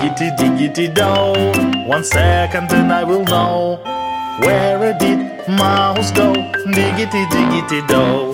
diggity diggity do. One second and I will know where did mouse go. Diggity diggity do.